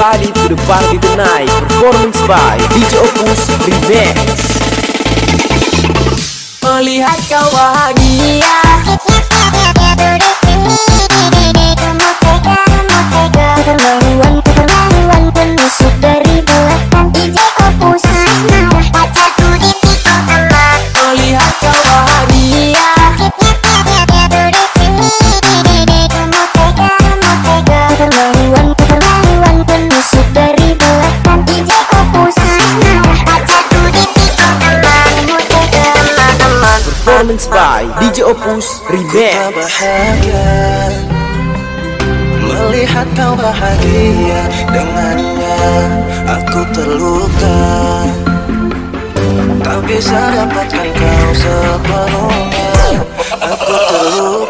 Everybody to the party tonight Performance by DJ Opus Remix. Melihat kau bahagia Performance by DJ Opus Remix. Bahagia Melihat kau bahagia dengannya Aku terluka. Tak bisa dapatkan kau sepenuhnya. Aku terluka